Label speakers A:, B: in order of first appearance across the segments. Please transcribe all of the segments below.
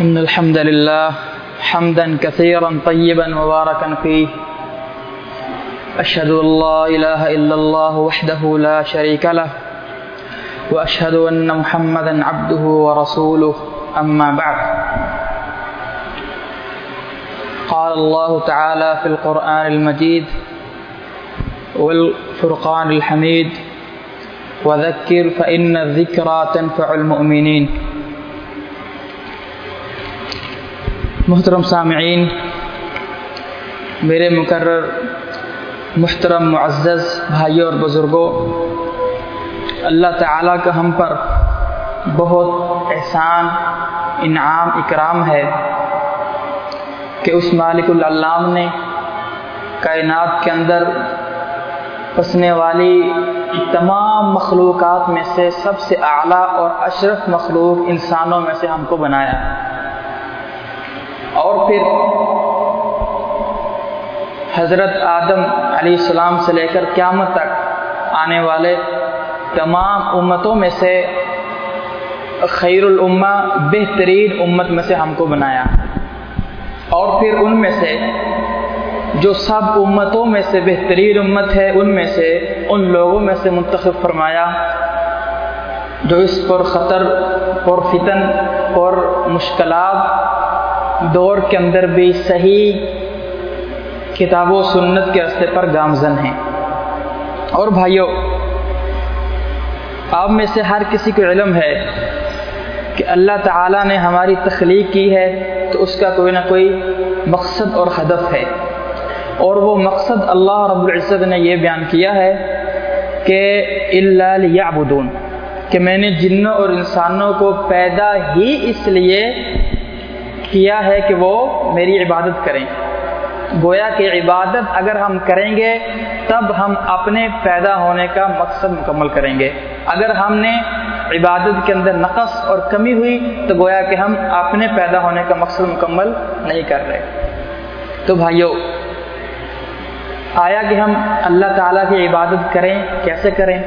A: إن الحمد لله حمدا كثيرا طيبا مباركا فيه. أشهد أن لا إله إلا الله وحده لا شريك له، وأشهد أن محمدا عبده ورسوله. أما بعد، قال الله تعالى في القرآن المجيد، والفرقان الحميد، وذكر فإن الذكرى تنفع المؤمنين. محترم سامعین، میرے مقرر محترم معزز بھائیوں اور بزرگوں اللہ تعالیٰ کا ہم پر بہت احسان، انعام، اکرام ہے کہ اس مالک العلام نے کائنات کے اندر پسنے والی تمام مخلوقات میں سے سب سے اعلیٰ اور اشرف مخلوق انسانوں میں سے ہم کو بنایا۔ اور پھر حضرت آدم علیہ السلام سے لے کر قیامت تک آنے والے تمام امتوں میں سے خیر الامہ، بہترین امت میں سے ہم کو بنایا۔ اور پھر ان میں سے جو سب امتوں میں سے بہترین امت ہے، ان میں سے ان لوگوں میں سے منتخب فرمایا، جو اس پر خطر اور فتن اور مشکلات دور کے اندر بھی صحیح کتاب و سنت کے رستے پر گامزن ہیں۔ اور بھائیوں آپ میں سے ہر کسی کو علم ہے کہ اللہ تعالیٰ نے ہماری تخلیق کی ہے تو اس کا کوئی نہ کوئی مقصد اور ہدف ہے۔ اور وہ مقصد اللہ رب العزت نے یہ بیان کیا ہے کہ اللہ لیعبدون کہ میں نے جنوں اور انسانوں کو پیدا ہی اس لیے کیا ہے کہ وہ میری عبادت کریں۔ گویا کہ عبادت اگر ہم کریں گے، تب ہم اپنے پیدا ہونے کا مقصد مکمل کریں گے۔ اگر ہم نے عبادت کے اندر نقص اور کمی ہوئی، تو گویا کہ ہم اپنے پیدا ہونے کا مقصد مکمل نہیں کر رہے۔ تو بھائیوں آیا کہ ہم اللہ تعالیٰ کی عبادت کریں، کیسے کریں؟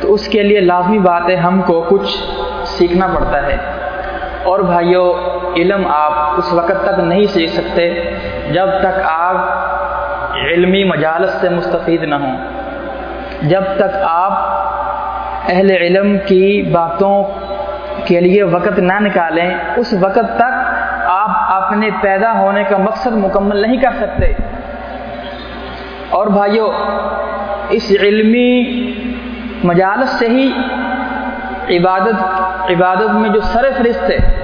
A: تو اس کے لیے لازمی بات ہے ہم کو کچھ سیکھنا پڑتا ہے۔ اور بھائیوں علم آپ اس وقت تک نہیں سیکھ سکتے جب تک آپ علمی مجالس سے مستفید نہ ہوں۔ جب تک آپ اہل علم کی باتوں کے لیے وقت نہ نکالیں، اس وقت تک آپ اپنے پیدا ہونے کا مقصد مکمل نہیں کر سکتے۔ اور بھائیوں اس علمی مجالس سے ہی عبادت عبادت میں جو سر فہرست ہے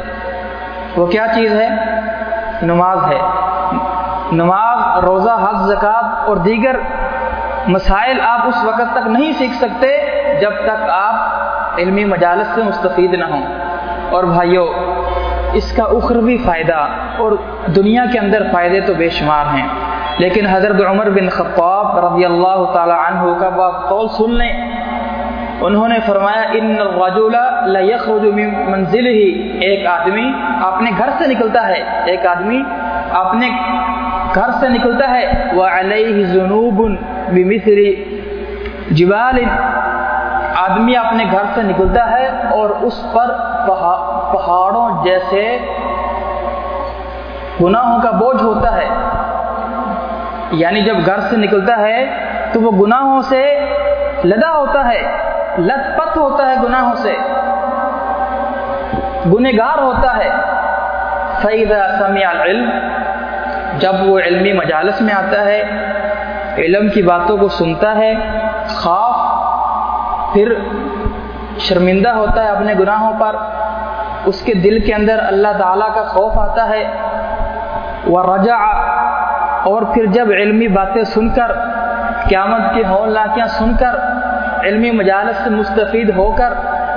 A: وہ کیا چیز ہے؟ نماز ہے۔ نماز، روزہ، حج زکوٰۃ اور دیگر مسائل آپ اس وقت تک نہیں سیکھ سکتے جب تک آپ علمی مجالس سے مستفید نہ ہوں۔ اور بھائیوں اس کا اخروی فائدہ اور دنیا کے اندر فائدے تو بے شمار ہیں۔ لیکن حضرت عمر بن خطاب رضی اللہ تعالی عنہ کا قول سن لیں۔ انہوں نے فرمایا، ان الرجل لا يخرج من منزله ایک آدمی اپنے گھر سے نکلتا ہے، ایک آدمی اپنے گھر سے نکلتا ہے، وعليه ذنوب بمثل جبال۔ آدمی اپنے گھر سے نکلتا ہے اور اس پر پہاڑوں جیسے گناہوں کا بوجھ ہوتا ہے۔ یعنی جب گھر سے نکلتا ہے تو وہ گناہوں سے لدا ہوتا ہے۔ لت پت ہوتا ہے گناہوں سے۔ گنہگار ہوتا ہے۔ فیضا سمیع العلم، جب وہ علمی مجالس میں آتا ہے، علم کی باتوں کو سنتا ہے خوف پھر شرمندہ ہوتا ہے اپنے گناہوں پر، اس کے دل کے اندر اللہ تعالیٰ کا خوف آتا ہے۔ وہ رجا اور پھر جب علمی باتیں سن کر، قیامت کی ہول لاکیاں سن کر علمی مجالس سے مستفید ہو کر،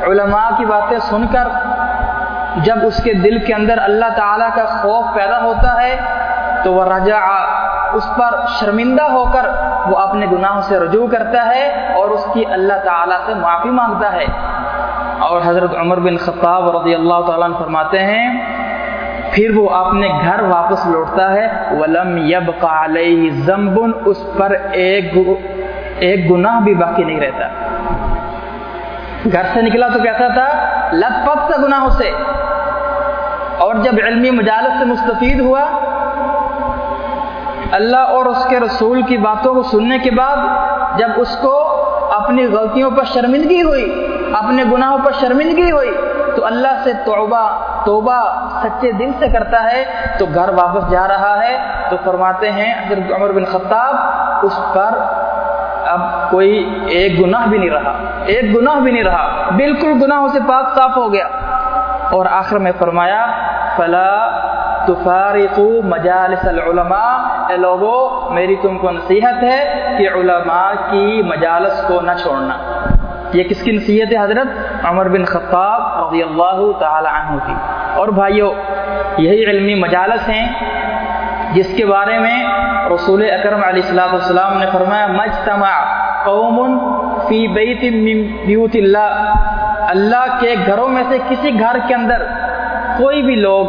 A: علماء کی باتیں سن کر، جب اس کے دل کے اندر اللہ تعالیٰ کا خوف پیدا ہوتا ہے، تو وہ رجا اس پر شرمندہ ہو کر وہ اپنے گناہوں سے رجوع کرتا ہے اور اس کی اللہ تعالیٰ سے معافی مانگتا ہے۔ اور حضرت عمر بن خطاب رضی اللہ تعالیٰ عنہ فرماتے ہیں، پھر وہ اپنے گھر واپس لوٹتا ہے، ولم يبقى علیہ ذنب، اس پر ایک ایک گناہ بھی باقی نہیں رہتا۔ گھر سے نکلا تو کیسا تھا لت پت تھا گناہوں سے۔ اور جب علمی مجالس سے مستفید ہوا، اللہ اور اس کے رسول کی باتوں کو سننے کے بعد جب اس کو اپنی غلطیوں پر شرمندگی ہوئی، اپنے گناہوں پر شرمندگی ہوئی، تو اللہ سے توبہ توبہ سچے دل سے کرتا ہے، تو گھر واپس جا رہا ہے۔ تو فرماتے ہیں، حضرت عمر بن خطاب، اس پر اب کوئی ایک گناہ بھی نہیں رہا، ایک گناہ بھی نہیں رہا، بالکل گناہوں سے پاک صاف ہو گیا۔ اور آخر میں فرمایا، فلا تفارقو مجالس العلماء۔ اے لوگو، میری تم کو نصیحت ہے کہ علماء کی مجالس کو نہ چھوڑنا۔ یہ کس کی نصیحت ہے حضرت؟ عمر بن خطاب رضی اللہ تعالی عنہ کی۔ اور بھائیو، یہی علمی مجالس ہیں جس کے بارے میں رسول اکرم علیہ السلام والسلام نے فرمایا، مجتمع قوم فی بیت من بیوت اللہ. اللہ کے گھروں میں سے کسی گھر کے اندر کوئی بھی لوگ،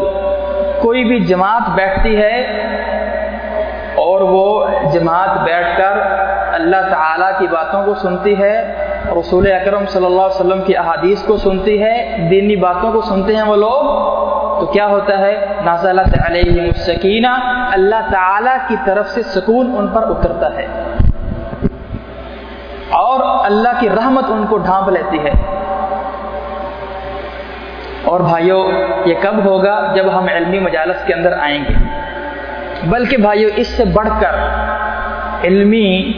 A: کوئی بھی جماعت بیٹھتی ہے اور وہ جماعت بیٹھ کر اللہ تعالیٰ کی باتوں کو سنتی ہے، رسول اکرم صلی اللہ علیہ وسلم کی احادیث کو سنتی ہے، دینی باتوں کو سنتے ہیں وہ لوگ تو کیا ہوتا ہے؟ نازلت علیہ السکینہ، اللہ تعالیٰ کی طرف سے سکون ان پر اترتا ہے۔ اور اللہ کی رحمت ان کو ڈھانپ لیتی ہے۔ اور بھائیوں یہ کب ہوگا؟ جب ہم علمی مجالس کے اندر آئیں گے۔ بلکہ بھائیوں اس سے بڑھ کر علمی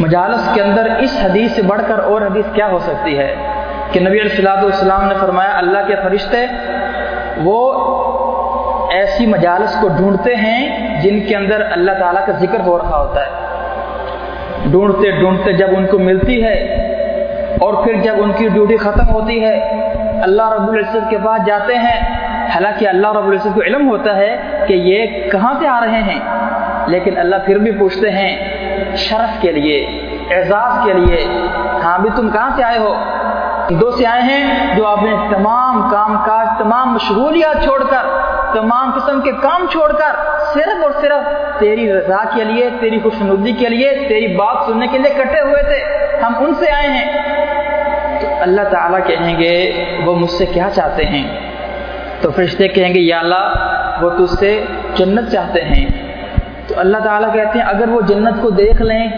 A: مجالس کے اندر اس حدیث سے بڑھ کر اور حدیث کیا ہو سکتی ہے؟ کہ نبی علیہ السلاۃ والسلام نے فرمایا، اللہ کے فرشتے وہ ایسی مجالس کو ڈھونڈتے ہیں جن کے اندر اللہ تعالیٰ کا ذکر ہو رہا ہوتا ہے۔ ڈھونڈتے ڈھونڈتے جب ان کو ملتی ہے اور پھر جب ان کی ڈیوٹی ختم ہوتی ہے، اللہ رب العزت کے پاس جاتے ہیں۔ حالانکہ اللہ رب العزت کو علم ہوتا ہے کہ یہ کہاں سے آ رہے ہیں۔ لیکن اللہ پھر بھی پوچھتے ہیں، شرف کے لیے، اعزاز کے لیے ہاں بھی تم کہاں سے آئے ہو؟ دو سے آئے ہیں جو آپ نے تمام کام کاج، تمام مشغولیات چھوڑ کر، تمام قسم کے کام چھوڑ کر صرف اور صرف تیری رضا کے لیے، تیری خوشنودی کے لیے، تیری بات سننے کے لیے کٹے ہوئے تھے، ہم ان سے آئے ہیں۔ تو اللہ تعالیٰ کہیں گے، وہ مجھ سے کیا چاہتے ہیں؟ تو فرشتے کہیں گے، یا اللہ، وہ تجھ سے جنت چاہتے ہیں۔ تو اللہ تعالیٰ کہتے ہیں، اگر وہ جنت کو دیکھ لیں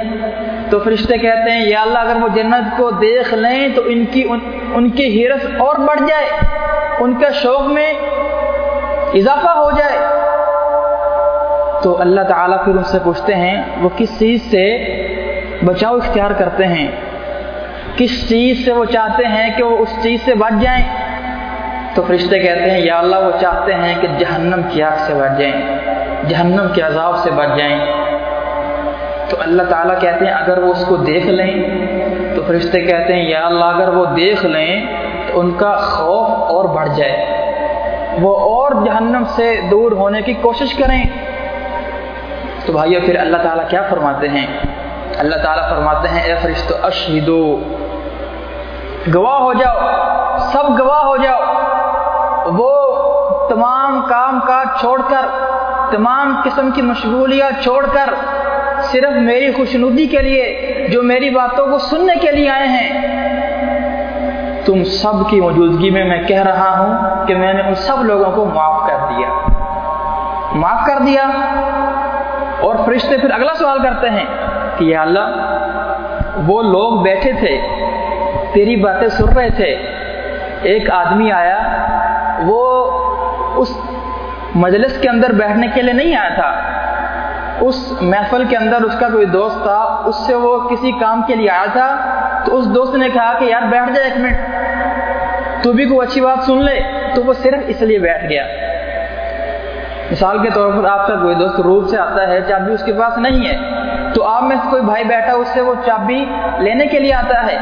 A: تو فرشتے کہتے ہیں یا اللہ اگر وہ جنت کو دیکھ لیں تو ان کی ان, ان کی حیرت اور بڑھ جائے ان کا شوق میں اضافہ ہو جائے۔ تو اللہ تعالیٰ پھر ان سے پوچھتے ہیں وہ کس چیز سے بچاؤ اختیار کرتے ہیں؟ کس چیز سے وہ چاہتے ہیں کہ وہ اس چیز سے بچ جائیں؟ تو فرشتے کہتے ہیں یا اللہ وہ چاہتے ہیں کہ جہنم کی آگ سے بچ جائیں جہنم کے عذاب سے بچ جائیں۔ تو اللہ تعالیٰ کہتے ہیں اگر وہ اس کو دیکھ لیں، تو فرشتے کہتے ہیں، یا اللہ، اگر وہ دیکھ لیں، تو ان کا خوف اور بڑھ جائے۔ وہ اور جہنم سے دور ہونے کی کوشش کریں۔ تو بھائیو، پھر اللہ تعالیٰ کیا فرماتے ہیں؟ اللہ تعالیٰ فرماتے ہیں، اے فرشتو، اشہدو۔ گواہ ہو جاؤ، سب گواہ ہو جاؤ۔ وہ تمام کام کاج چھوڑ کر، تمام قسم کی مشغولیات چھوڑ کر صرف میری خوشنودی کے لیے جو میری باتوں کو سننے کے لیے آئے ہیں۔ تم سب کی موجودگی میں میں کہہ رہا ہوں کہ میں نے ان سب لوگوں کو معاف کر دیا۔ معاف کر دیا۔ اور فرشتے پھر اگلا سوال کرتے ہیں کہ یا اللہ، وہ لوگ بیٹھے تھے، تیری باتیں سن رہے تھے۔ ایک آدمی آیا، وہ اس مجلس کے اندر بیٹھنے کے لیے نہیں آیا تھا۔ اس محفل کے اندر اس کا کوئی دوست تھا، اس سے وہ کسی کام کے لیے آیا تھا، تو اس دوست نے کہا کہ یار بیٹھ جائے ایک منٹ۔ تو بھی کوئی اچھی بات سن لے۔ تو وہ صرف اس لیے بیٹھ گیا۔ مثال کے طور پر آپ کا کوئی دوست روپ سے آتا ہے، چابی اس کے پاس نہیں ہے۔ تو آپ میں سے کوئی بھائی بیٹھا، اس سے وہ چابی لینے کے لیے آتا ہے۔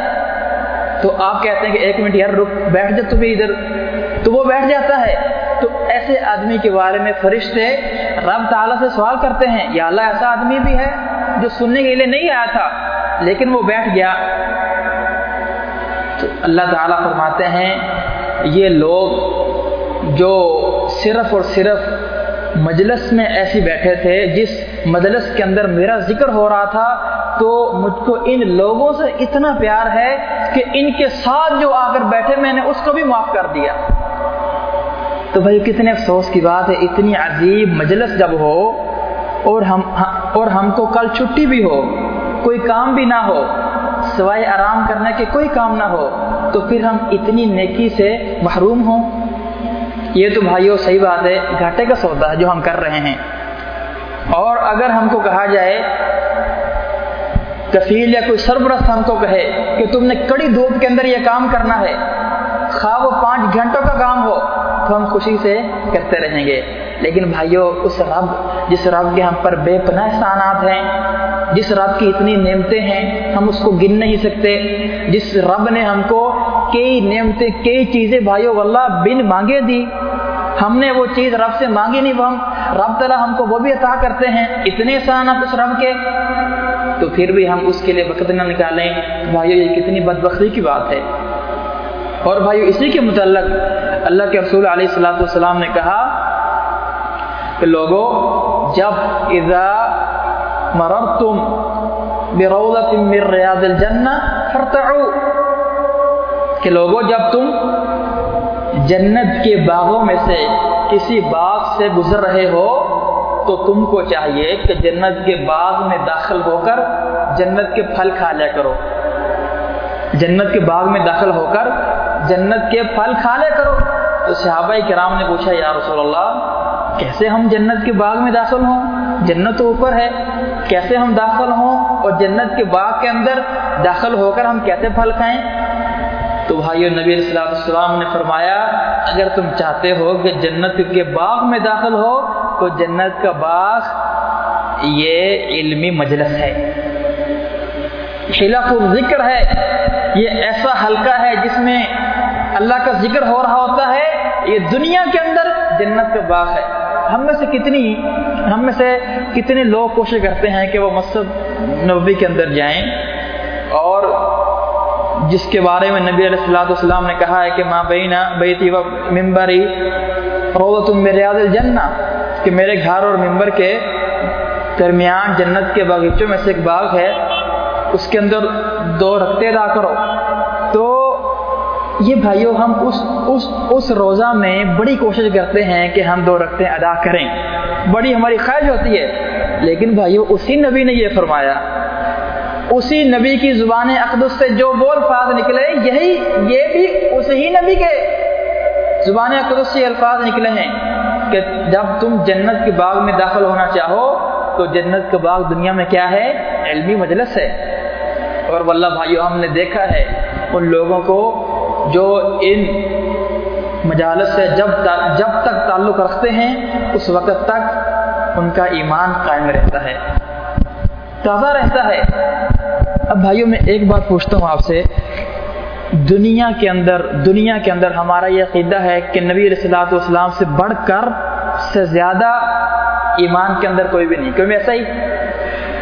A: تو آپ کہتے ہیں کہ ایک منٹ یار رک، بیٹھ جا تو بھی ادھر۔ تو وہ بیٹھ جاتا ہے۔ ایسے آدمی کے بارے میں فرشتے رب تعالیٰ سے سوال کرتے ہیں، یا اللہ ایسا آدمی بھی ہے جو سننے کے لیے نہیں آیا تھا، لیکن وہ بیٹھ گیا۔ تو اللہ تعالیٰ فرماتے ہیں، یہ لوگ جو صرف اور صرف مجلس میں ایسی بیٹھے تھے، جس مجلس کے اندر میرا ذکر ہو رہا تھا، تو مجھ کو ان لوگوں سے اتنا پیار ہے کہ ان کے ساتھ جو آ کر بیٹھے، میں نے اس کو بھی معاف کر دیا۔ تو بھائی کتنے افسوس کی بات ہے، اتنی عجیب مجلس جب ہو اور ہم اور ہم کو کل چھٹی بھی ہو، کوئی کام بھی نہ ہو، سوائے آرام کرنے کے کوئی کام نہ ہو، تو پھر ہم اتنی نیکی سے محروم ہوں؟ یہ تو بھائیو صحیح بات ہے، گھاٹے کا سودا ہے جو ہم کر رہے ہیں۔ اور اگر ہم کو کہا جائے، کفیل یا کوئی سربرست ہم کو کہے کہ تم نے کڑی دھوپ کے اندر یہ کام کرنا ہے، خواہ وہ پانچ گھنٹوں کا کام ہو تو ہم خوشی سے کرتے رہیں گے۔ لیکن بھائیو، اس رب، جس رب کے ہم پر بے پناہ احسانات ہیں، جس رب کی اتنی نعمتیں ہیں، ہم اس کو گن نہیں سکتے۔ جس رب نے ہم کو کئی نعمتیں، کئی چیزیں بھائیو، واللہ بن مانگے دی۔ ہم نے وہ چیز رب سے مانگی نہیں، وہ ہم، رب تعالیٰ ہم کو وہ بھی عطا کرتے ہیں، اتنے احسانات اس رب کے۔ تو پھر بھی ہم اس کے لیے وقت نہ نکالیں۔ بھائیو، یہ کتنی بدبختی کی بات ہے۔ اور بھائیو، اسی کے متعلق اللہ کے رسول علیہ السلاۃ والسلام نے کہا کہ لوگوں جب اذا مررتم بروضت من ریاض الجنہ فرتعو کہ لوگوں جب تم جنت کے باغوں میں سے کسی باغ سے گزر رہے ہو، تو تم کو چاہیے کہ جنت کے باغ میں داخل ہو کر جنت کے پھل کھا لیا کرو۔ جنت کے باغ میں داخل ہو کر جنت کے پھل کھا لیا کرو۔ تو صحابہ کرام نے پوچھا، یا رسول اللہ، کیسے ہم جنت کے باغ میں داخل ہوں؟ جنت تو اوپر ہے، کیسے ہم داخل ہوں؟ اور جنت کے باغ کے اندر داخل ہو کر ہم کیسے پھل کھائیں؟ تو بھائیو، نبی علیہ السلام نے فرمایا، اگر تم چاہتے ہو کہ جنت کے باغ میں داخل ہو، تو جنت کا باغ یہ علمی مجلس ہے۔ خلاف ذکر ہے، یہ ایسا حلقہ ہے جس میں اللہ کا ذکر ہو رہا ہوتا ہے، یہ دنیا کے اندر جنت کا باغ ہے۔ ہم میں سے کتنی، ہم میں سے کتنے لوگ کوشش کرتے ہیں کہ وہ مسجد نبی کے اندر جائیں۔ اور جس کے بارے میں نبی علیہ السلاۃ والسلام نے کہا ہے کہ ماں بینا بیتی و ممبری روز تم میرے الجنہ کہ میرے گھر اور ممبر کے درمیان جنت کے باغیچوں میں سے ایک باغ ہے، اس کے اندر دو رکھتے ادا کرو۔ تو یہ بھائیو، ہم اس اس اس روزہ میں بڑی کوشش کرتے ہیں کہ ہم دو رکھتے ادا کریں۔ بڑی ہماری خواہش ہوتی ہے۔ لیکن بھائیو، اسی نبی نے یہ فرمایا۔ اسی نبی کی زبان اقدس سے جو وہ الفاظ نکلے، یہی، یہ بھی اسی نبی کے زبان اقدس سے الفاظ نکلے ہیں کہ جب تم جنت کے باغ میں داخل ہونا چاہو، تو جنت کا باغ دنیا میں کیا ہے؟ علمی مجلس ہے۔ اور واللہ بھائیو، ہم نے دیکھا ہے ان لوگوں کو جو ان مجالس سے جب جب تک تعلق رکھتے ہیں، اس وقت تک ان کا ایمان قائم رہتا ہے۔ تازہ رہتا ہے۔ اب بھائیوں، میں ایک بات پوچھتا ہوں آپ سے۔ دنیا کے اندر، دنیا کے اندر ہمارا یہ عقیدہ ہے کہ نبی علیہ السلاۃ والسلام سے بڑھ کر سے زیادہ ایمان کے اندر کوئی بھی نہیں۔ کیوں ایسا ہی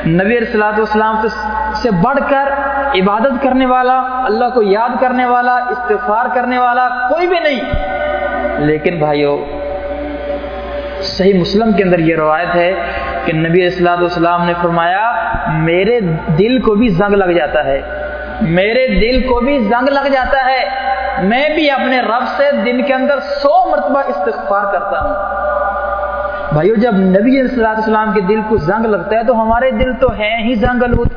A: نبی علیہ السلاۃ والسلام سے بڑھ کر عبادت کرنے والا، اللہ کو یاد کرنے والا استفار کرنے والا کوئی بھی نہیں۔ لیکن بھائیو، صحیح مسلم کے اندر یہ روایت ہے کہ نبی السلاۃ والسلام نے فرمایا، میرے دل کو بھی زنگ لگ جاتا ہے۔ میرے دل کو بھی زنگ لگ جاتا ہے۔ میں بھی اپنے رب سے دن کے اندر سو مرتبہ استغفار کرتا ہوں۔ بھائیو، جب نبی صلی اللہ علیہ وسلم کے دل کو زنگ لگتا ہے تو ہمارے دل تو ہیں ہی زنگ آلود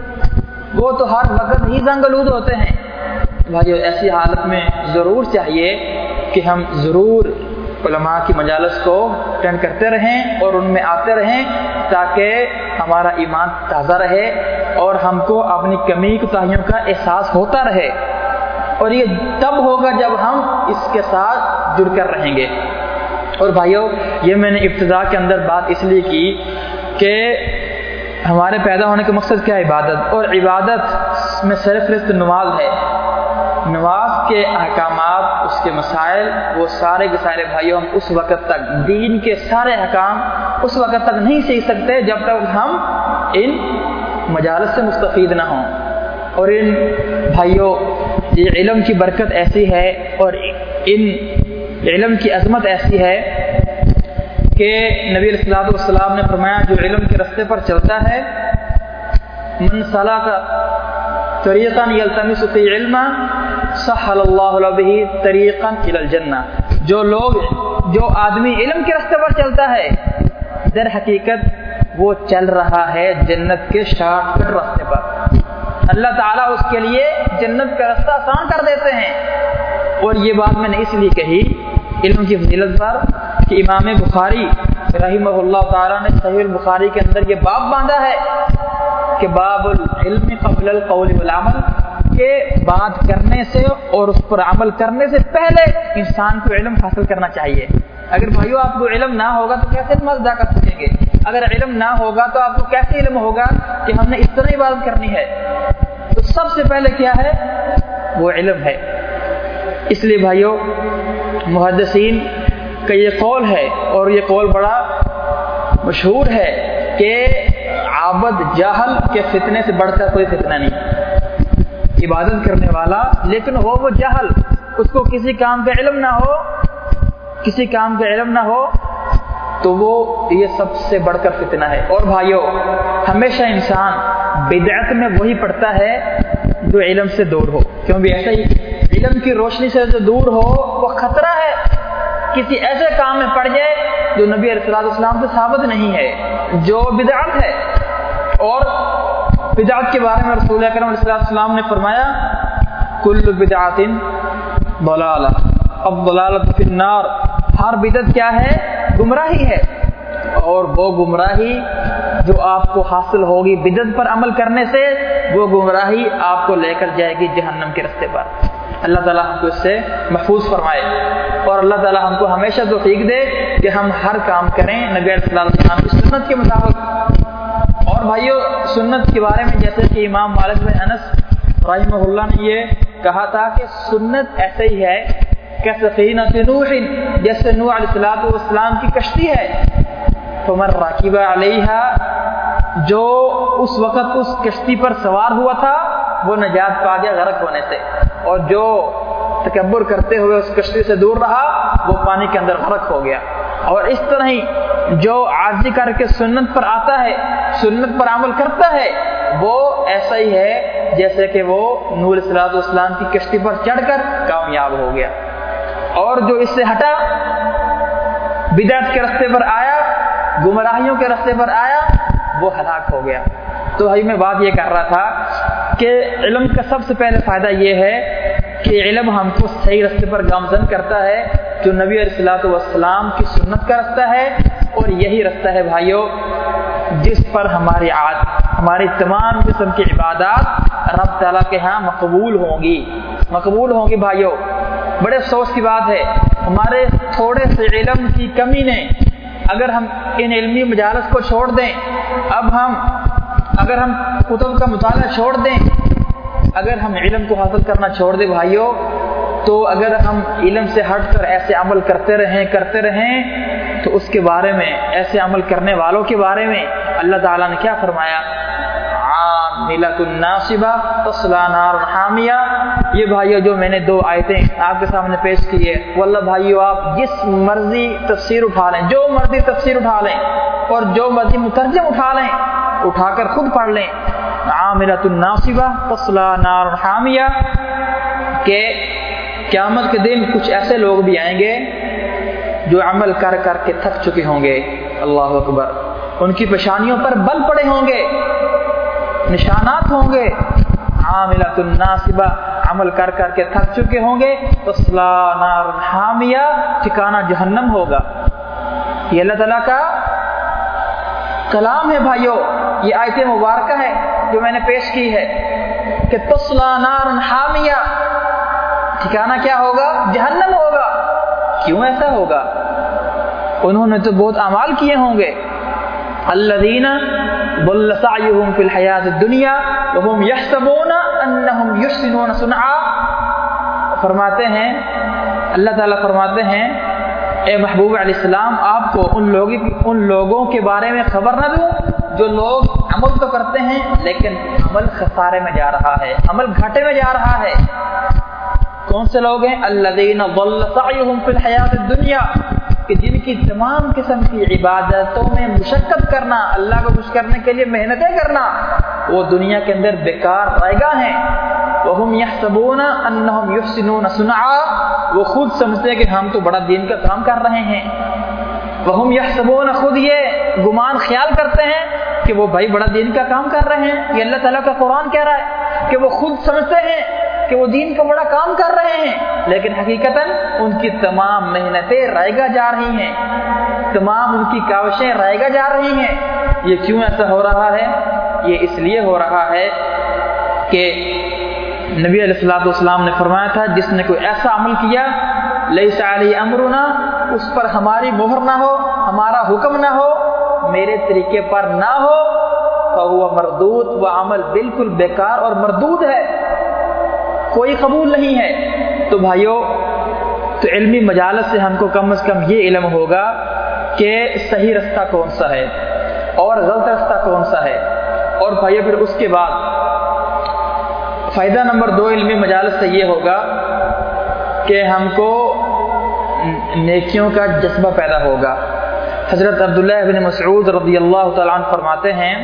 A: وہ تو ہر وقت ہی زنگ آلود ہوتے ہیں۔ بھائیو، ایسی حالت میں ضرور چاہیے کہ ہم ضرور علماء کی مجالس کو اٹینڈ کرتے رہیں اور ان میں آتے رہیں تاکہ ہمارا ایمان تازہ رہے اور ہم کو اپنی کمی کوتاہیوں کا احساس ہوتا رہے۔ اور یہ تب ہوگا جب ہم اس کے ساتھ جڑ کر رہیں گے۔ اور بھائیو، یہ میں نے ابتدا کے اندر بات اس لیے کی کہ ہمارے پیدا ہونے کا مقصد کیا عبادت۔ اور عبادت میں سرفرست نماز ہے۔ نماز کے احکامات، اس کے مسائل، وہ سارے کے سارے بھائیوں ہم اس وقت تک، دین کے سارے احکام اس وقت تک نہیں سیکھ سکتے جب تک ہم ان مجالس سے مستفید نہ ہوں۔ اور ان بھائیوں یہ علم کی برکت ایسی ہے اور ان علم کی عظمت ایسی ہے کہ نبی السلاۃ والسلام نے فرمایا، جو علم کے رستے پر چلتا ہے، من صلاح کا طریقہ یلتمس فی علم، سحل اللہ به طریقا الجنہ۔ جو لوگ، جو آدمی علم کے راستے پر چلتا ہے، در حقیقت وہ چل رہا ہے جنت کے شارٹ کٹ راستے پر۔ اللہ تعالیٰ اس کے لیے جنت کا راستہ آسان کر دیتے ہیں۔ اور یہ بات میں نے اس لیے کہی علم کی فضیلت پر کہ امام بخاری رحمہ اللہ تعالیٰ نے صحیح البخاری کے اندر یہ باب باندھا ہے کہ باب العلم قبل القول والعمل کے بات کرنے سے اور اس پر عمل کرنے سے پہلے انسان کو علم حاصل کرنا چاہیے۔ اگر بھائیو آپ کو علم نہ ہوگا تو کیسے نماز ادا کر سکیں گے؟ اگر علم نہ ہوگا تو آپ کو کیسے علم ہوگا کہ ہم نے اس طرح عبادت کرنی ہے؟ تو سب سے پہلے کیا ہے؟ وہ علم ہے۔ اس لیے بھائیو محدثین کا یہ قول ہے اور یہ قول بڑا مشہور ہے کہ عابد جاہل کے فتنے سے بڑھ کر کوئی فتنہ نہیں عبادت کرنے والا، لیکن ہو وہ جہل، اس کو کسی کام کا علم نہ ہو، کسی کام کا علم نہ ہو، تو وہ یہ سب سے بڑھ کر فتنہ ہے۔ اور بھائیو، ہمیشہ انسان بدعت میں وہی پڑھتا ہے جو علم سے دور ہو۔ کیوں بھی ایسا ہی، علم کی روشنی سے جو دور ہو، وہ خطرہ کسی ایسے کام میں پڑ جائے جو نبی علیہ السلام سے ثابت نہیں ہے، جو بدعت ہے۔ اور بدعت کے بارے میں رسول اکرم علیہ السلام نے فرمایا، کل بدعت ضلالہ۔ اب ضلالت فی النار، ہر بدعت کیا ہے؟ گمراہی ہے۔ اور وہ گمراہی جو آپ کو حاصل ہوگی بدعت پر عمل کرنے سے، وہ گمراہی آپ کو لے کر جائے گی جہنم کے رستے پر۔ اللہ تعالیٰ ہم کو اس سے محفوظ فرمائے اور اللہ تعالیٰ ہم کو ہمیشہ تو دے کہ ہم ہر کام کریں نبی صلی اللہ علیہ وسلم کی سنت کے مطابق۔ اور بھائیو، سنت کے بارے میں جیسے کہ امام مالک بن انس رحمہ اللہ نے یہ کہا تھا کہ سنت ایسے ہی ہے کہ سفینہ نوح، جیسے نوح علیہ السلاۃ والسلام کی کشتی ہے۔ فمر راکبہ علیہ جو اس وقت اس کشتی پر سوار ہوا تھا، وہ نجات پا گیا غرق ہونے سے۔ اور جو تکبر کرتے ہوئے اس کشتی سے دور رہا، وہ پانی کے اندر غرق ہو گیا۔ اور اس طرح ہی جو عارضی کر کے سنت پر آتا ہے، سنت پر عمل کرتا ہے، وہ ایسا ہی ہے جیسے کہ وہ نور صلاحت اسلام کی کشتی پر چڑھ کر کامیاب ہو گیا۔ اور جو اس سے ہٹا، بدعت کے رستے پر آیا، گمراہیوں کے رستے پر آیا، وہ ہلاک ہو گیا۔ تو بھائی، میں بات یہ کر رہا تھا کہ علم کا سب سے پہلے فائدہ یہ ہے کہ علم ہم کو صحیح رستے پر گامزن کرتا ہے، جو نبی علیہ السلاۃ والسلام کی سنت کا رستہ ہے، اور یہی رستہ ہے بھائیوں جس پر ہماری عاد، ہماری تمام قسم کی عبادات رب تعالیٰ کے ہاں مقبول ہوں گی۔ مقبول ہوں گی بھائیوں بڑے افسوس کی بات ہے، ہمارے تھوڑے سے علم کی کمی نے اگر ہم ان علمی مجالس کو چھوڑ دیں، اب ہم اگر ہم کتب کا مطالعہ چھوڑ دیں، اگر ہم علم کو حاصل کرنا چھوڑ دیں بھائیوں تو اگر ہم علم سے ہٹ کر ایسے عمل کرتے رہیں کرتے رہیں، تو اس کے بارے میں، ایسے عمل کرنے والوں کے بارے میں اللہ تعالیٰ نے کیا فرمایا؟ حامیہ۔ یہ بھائیو، جو میں نے دو آیتیں آپ کے سامنے پیش کی ہے واللہ بھائیو، آپ جس مرضی تفسیر اٹھا لیں، جو مرضی تفسیر اٹھا لیں اور جو مرضی مترجم اٹھا لیں اٹھا کر خود پڑھ لیں۔ عاملت الناصبہ تصلا نار حامیہ کہ قیامت کے دن کچھ ایسے لوگ بھی آئیں گے جو عمل کر کر کے تھک چکے ہوں گے۔ اللہ اکبر۔ ان کی پریشانیوں پر بل پڑے ہوں گے۔ نشانات ہوں گے۔ عاملت الناصبہ عمل کر کر کے تھک چکے ہوں گے۔ تصلا نار حامیہ ٹھکانہ جہنم ہوگا۔ یہ اللہ تعالیٰ کا کلام ہے بھائیو، یہ آیت مبارکہ ہے جو میں نے پیش کی ہے کہ تسلا نار حامیہ ٹھکانا کیا ہوگا؟ جہنم ہوگا۔ کیوں ایسا ہوگا؟ انہوں نے تو بہت اعمال کیے ہوں گے۔ الذين ضل سعيهم في الحياه الدنيا وهم يحسبون انهم يحسنون صنعا۔ فرماتے ہیں، اللہ تعالیٰ فرماتے ہیں اے محبوب علیہ السلام، آپ کو ان لوگوں کی ان لوگوں کے بارے میں خبر نہ دوں جو لوگ عمل تو کرتے ہیں، لیکن عمل خسارے میں جا رہا ہے، عمل گھاٹے میں جا رہا ہے۔ کون سے لوگ ہیں؟ الحیات دنیا کہ جن کی تمام قسم کی عبادتوں میں مشقت کرنا، اللہ کو خوش کرنے کے لیے محنتیں کرنا، وہ دنیا کے اندر بیکار رائے گا ہیں۔ وہ یہ سبونا انہم یحسنون صنعا وہ خود سمجھتے ہیں کہ ہم تو بڑا دین کا کام کر رہے ہیں۔ وہ یہ خود یہ گمان خیال کرتے ہیں کہ وہ بھائی بڑا دین کا کام کر رہے ہیں۔ یہ اللہ تعالیٰ کا قرآن کہہ رہا ہے کہ وہ خود سمجھتے ہیں کہ وہ دین کا بڑا کام کر رہے ہیں۔ لیکن حقیقت ان کی تمام محنتیں رائے گا جا رہی ہیں۔ تمام ان کی کاوشیں رائے گا جا رہی ہیں۔ یہ کیوں ایسا ہو رہا ہے؟ یہ اس لیے ہو رہا ہے کہ نبی علیہ السلاۃ والسلام نے فرمایا تھا، جس نے کوئی ایسا عمل کیا لئی سالی امرنا اس پر ہماری مہر نہ ہو، ہمارا حکم نہ ہو، میرے طریقے پر نہ ہو تو وہ مردود، وہ عمل بالکل بیکار اور مردود ہے۔ کوئی قبول نہیں ہے۔ تو بھائیو، تو علمی مجالس سے ہم کو کم از کم یہ علم ہوگا کہ صحیح رستہ کون سا ہے اور غلط رستہ کون سا ہے۔ اور بھائیو، پھر اس کے بعد فائدہ نمبر دو علمی مجالس سے یہ ہوگا کہ ہم کو نیکیوں کا جذبہ پیدا ہوگا۔ حضرت عبداللہ بن مسعود رضی اللہ تعالیٰ عنہ فرماتے ہیں،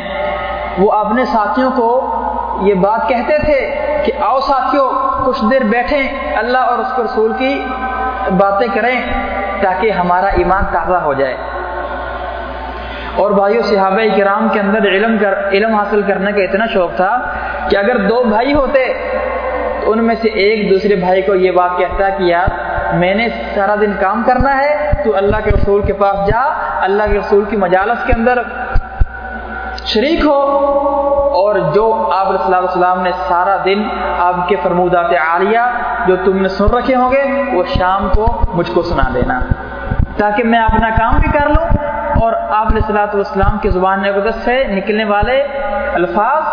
A: وہ اپنے ساتھیوں کو یہ بات کہتے تھے کہ آؤ ساتھیوں، کچھ دیر بیٹھیں، اللہ اور اس کے رسول کی باتیں کریں تاکہ ہمارا ایمان تازہ ہو جائے۔ اور بھائیو، صحابہ کرام کے اندر علم کر، علم حاصل کرنے کا اتنا شوق تھا کہ اگر دو بھائی ہوتے تو ان میں سے ایک دوسرے بھائی کو یہ بات کہتا کہ یار میں نے سارا دن کام کرنا ہے، تو اللہ کے رسول کے پاس جا، اللہ کے رسول کی مجالس کے اندر شریک ہو اور جو آپ علیہ اللہ نے سارا دن آپ کے فرمودات عالیہ جو تم نے سن رکھے ہوں گے، وہ شام کو مجھ کو سنا دینا، تاکہ میں اپنا کام بھی کر لوں اور آپ علیہ السلاۃ والسلام کی زبان اقدس سے نکلنے والے الفاظ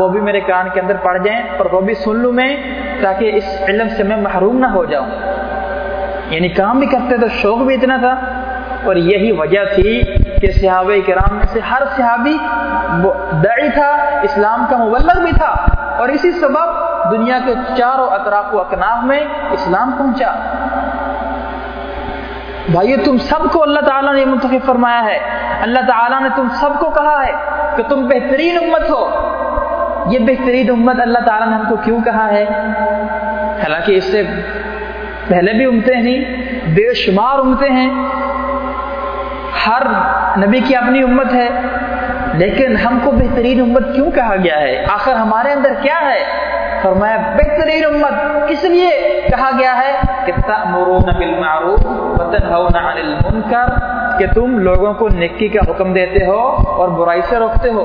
A: وہ بھی میرے کان کے اندر پڑ جائیں اور وہ بھی سن لوں میں تاکہ اس علم سے میں محروم نہ ہو جاؤں۔ یعنی کام بھی کرتے تو شوق بھی اتنا تھا۔ اور یہی وجہ تھی کہ صحابہ کرام میں سے ہر صحابی دعی تھا، اسلام کا مبلغ بھی تھا۔ اور اسی سبب دنیا کے چاروں اطراف و اکناف میں اسلام پہنچا۔ بھائی تم سب کو اللہ تعالیٰ نے منتخب فرمایا ہے۔ اللہ تعالیٰ نے تم سب کو کہا ہے کہ تم بہترین امت ہو۔ یہ بہترین امت اللہ تعالیٰ نے ہم کو کیوں کہا ہے؟ حالانکہ اس سے پہلے بھی امتے نہیں بے شمار امتے ہیں۔ ہر نبی کی اپنی امت ہے، لیکن ہم کو بہترین امت کیوں کہا گیا ہے؟ آخر ہمارے اندر کیا ہے؟ فرمایا، بہترین امت کس لیے کہا گیا ہے کہ تأمرون بالمعروف عن المنکر، کہ تم لوگوں کو نیکی کا حکم دیتے ہو اور برائی سے روکتے ہو۔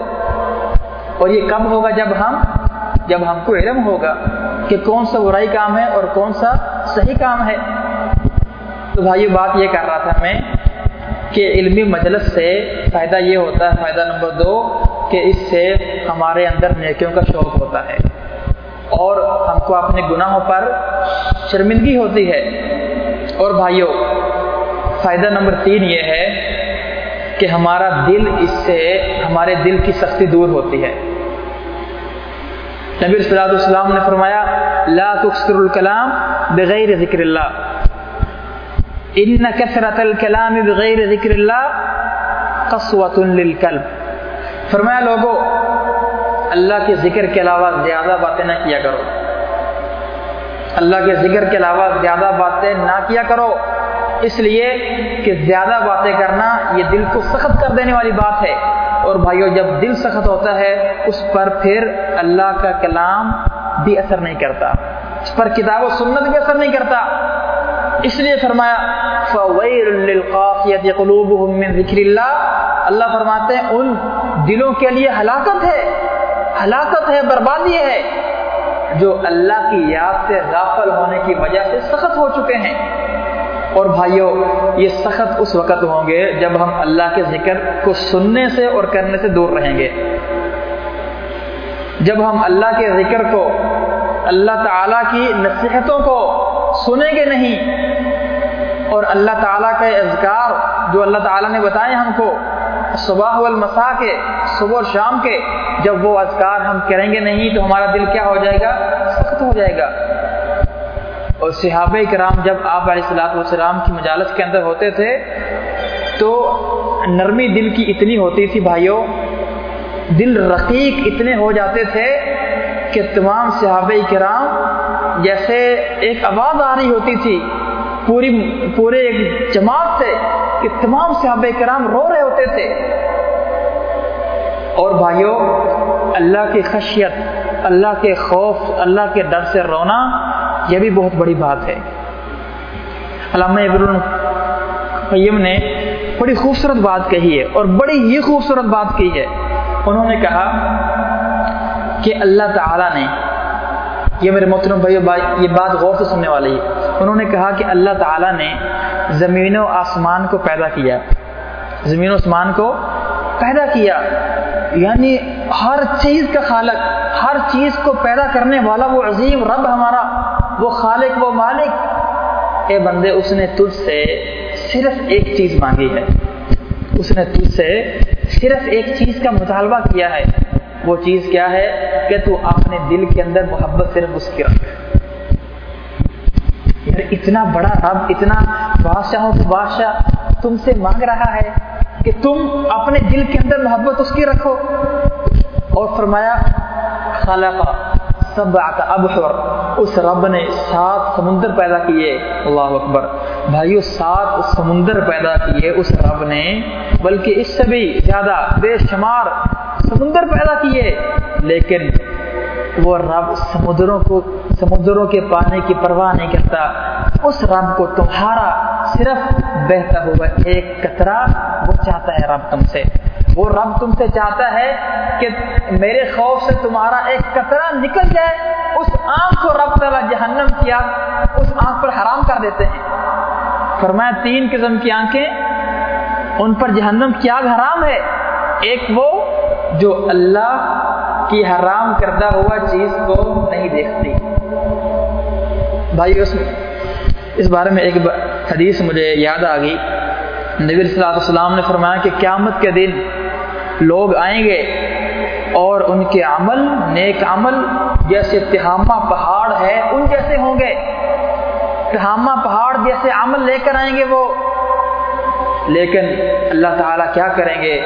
A: اور یہ کب ہوگا؟ جب ہم جب ہم کو علم ہوگا کہ کون سا برائی کام ہے اور کون سا صحیح کام ہے۔ تو بھائی بات یہ کر رہا تھا میں کہ علمی مجلس سے فائدہ یہ ہوتا ہے، فائدہ نمبر دو، کہ اس سے ہمارے اندر نیکیوں کا شوق ہوتا ہے۔ اور ہم کو اپنے گناہوں پر شرمندگی ہوتی ہے۔ اور بھائیوں فائدہ نمبر تین یہ ہے کہ ہمارا دل اس سے، ہمارے دل کی سختی دور ہوتی ہے۔ نبی صلی اللہ علیہ وسلم نے فرمایا، لا تکسر الکلام بغیر ذکر اللہ۔ ان کثرت الکلام بغیر ذکر اللہ قصوۃ للقلب۔ فرمایا لوگو اللہ کے ذکر کے علاوہ زیادہ باتیں نہ کیا کرو۔ اللہ کے ذکر کے علاوہ زیادہ باتیں نہ کیا کرو۔ اس لیے کہ زیادہ باتیں کرنا یہ دل کو سخت کر دینے والی بات ہے۔ اور بھائیو، جب دل سخت ہوتا ہے، اس پر پھر اللہ کا کلام بھی اثر نہیں کرتا۔ اس پر کتاب و سنت بھی اثر نہیں کرتا۔ اس لیے فرمایا ذکر اللہ اللہ فرماتے ہیں، ان دلوں کے لیے ہلاکت ہے۔ ہلاکت ہے، بربادی ہے، جو اللہ کی یاد سے غافل ہونے کی وجہ سے سخت ہو چکے ہیں۔ اور بھائیوں یہ سخت اس وقت ہوں گے جب ہم اللہ کے ذکر کو سننے سے اور کرنے سے دور رہیں گے۔ جب ہم اللہ کے ذکر کو، اللہ تعالیٰ کی نصیحتوں کو سنیں گے نہیں، اور اللہ تعالیٰ کے اذکار جو اللہ تعالیٰ نے بتائے ہم کو صبح والمساء کے، صبح اور شام کے، جب وہ اذکار ہم کریں گے نہیں تو ہمارا دل کیا ہو جائے گا؟ سخت ہو جائے گا۔ اور صحابہ کرام جب آپ علیہ السلاۃ والسلام کی مجالس کے اندر ہوتے تھے تو نرمی دل کی اتنی ہوتی تھی بھائیوں دل رقیق اتنے ہو جاتے تھے کہ تمام صحابہ کرام جیسے ایک آواز آ رہی ہوتی تھی، پوری، پورے ایک جماعت سے کہ تمام صحابہ کرام رو رہے ہوتے تھے۔ اور بھائیوں اللہ کی خشیت، اللہ کے خوف، اللہ کے ڈر سے رونا، یہ بھی بہت بڑی بات ہے۔ علامہ ابن القیم نے بڑی خوبصورت بات کہی ہے اور بڑی ہی خوبصورت بات کی ہے۔ انہوں نے کہا کہ اللہ تعالی نے، یہ میرے محترم بھائی یہ بات غور سے سننے والی ہے۔ انہوں نے کہا کہ اللہ تعالی نے زمین و آسمان کو پیدا کیا۔ زمین و آسمان کو پیدا کیا۔ یعنی ہر چیز کا خالق، ہر چیز کو پیدا کرنے والا وہ عظیم رب ہمارا، وہ خالق، وہ مالک۔ اے بندے، اس نے تجھ سے صرف ایک چیز مانگی ہے۔ اس نے تجھ سے صرف ایک چیز کا مطالبہ کیا ہے۔ وہ چیز کیا ہے کہ تو اپنے دل کے اندر محبت صرف اس کی رکھ یعنی اتنا بڑا رب، اتنا بادشاہ ہو بادشاہ تم سے مانگ رہا ہے کہ تم اپنے دل کے اندر محبت اس کی رکھو۔ اور فرمایا خالق سب ابحر۔ اس رب نے سات سمندر پیدا کیے۔ اللہ اکبر۔ بھائیو، سات سمندر پیدا کیے اس رب نے، بلکہ اس سے بھی زیادہ بے شمار سمندر پیدا کیے۔ لیکن وہ رب سمندروں کو، سمندروں کے پانی کی پرواہ نہیں کرتا۔ اس رب کو تمہارا صرف بہتا ہوا ایک کترا وہ چاہتا ہے رب تم سے۔ وہ رب تم سے چاہتا ہے کہ میرے خوف سے تمہارا ایک کترا نکل جائے۔ اس آنکھ کو رب تعالیٰ جہنم کیا، اس آنکھ پر حرام کر دیتے ہیں۔ فرمایا، تین قسم کی آنکھیں، ان پر جہنم کیا حرام ہے۔ ایک وہ جو اللہ کی حرام کردہ ہوا چیز کو نہیں دیکھتی۔ بھائی اس اس بارے میں ایک حدیث مجھے یاد آ گئی۔ نبی صلی اللہ علیہ وسلم نے فرمایا کہ قیامت کے دن لوگ آئیں گے اور ان کے عمل نیک عمل جیسے تہامہ پہاڑ ہے، ان جیسے ہوں گے۔ تہامہ پہاڑ جیسے عمل لے کر آئیں گے وہ۔ لیکن اللہ تعالیٰ کیا کریں گے؟